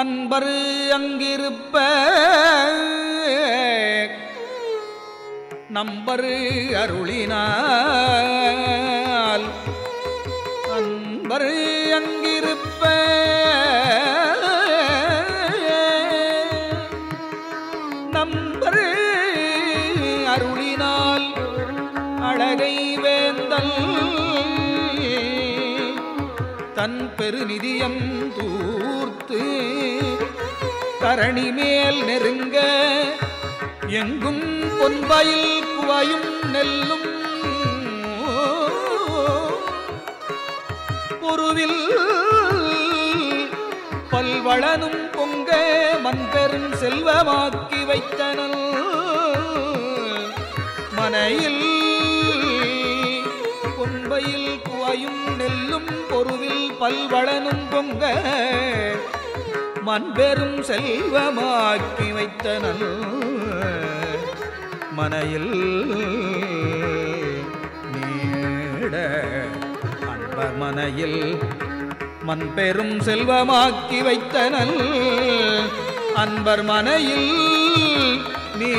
அன்பர் அங்கிருப்ப நம்பர் அருளினால். அன்பர் அங்கிருப்ப நம்பர் அருளினால். அழகை வேந்தல் தன் பெருநிதியம் தூர்த்து தரணி மேல் நெருங்க. எங்கும் பொன்பயில் குவையும் நெல்லும். பொருவில் பல்வளனும் பொங்க மண்பெரும் செல்வமாக்கி வைத்தனல் மனையில் கோவையும் நெல்லும் பொருவில் பல்வளனும் பொங்க மண்பெரும் செல்வமாக்கி வைத்தனல் மனையில் நீட அன்பர் மனையில் மண்பெரும் செல்வமாக்கி வைத்தனல் அன்பர் மனையில் நீ